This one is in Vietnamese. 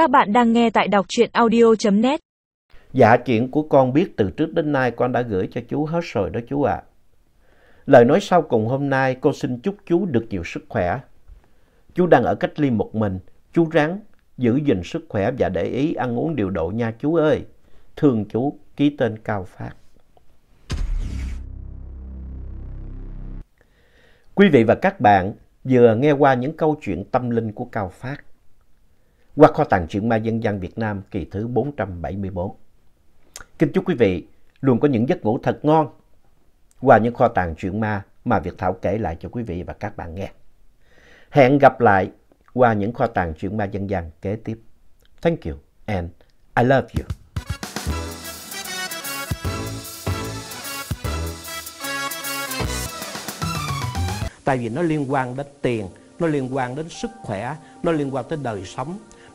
Các bạn đang nghe tại đọc truyện audio.net. Dạ chuyện của con biết từ trước đến nay con đã gửi cho chú hết rồi đó chú ạ. Lời nói sau cùng hôm nay con xin chúc chú được nhiều sức khỏe. Chú đang ở cách ly một mình, chú ráng giữ gìn sức khỏe và để ý ăn uống điều độ nha chú ơi. Thương chú, ký tên Cao Phát. Quý vị và các bạn vừa nghe qua những câu chuyện tâm linh của Cao Phát qua kho tàng truyện ma dân gian Việt Nam kỳ thứ 474. Kính chúc quý vị luôn có những giấc ngủ thật ngon qua những kho tàng truyện ma mà Việt Thảo kể lại cho quý vị và các bạn nghe. Hẹn gặp lại qua những kho tàng truyện ma dân gian kế tiếp. Thank you and I love you. Tại vì nó liên quan đến tiền, nó liên quan đến sức khỏe, nó liên quan tới đời sống,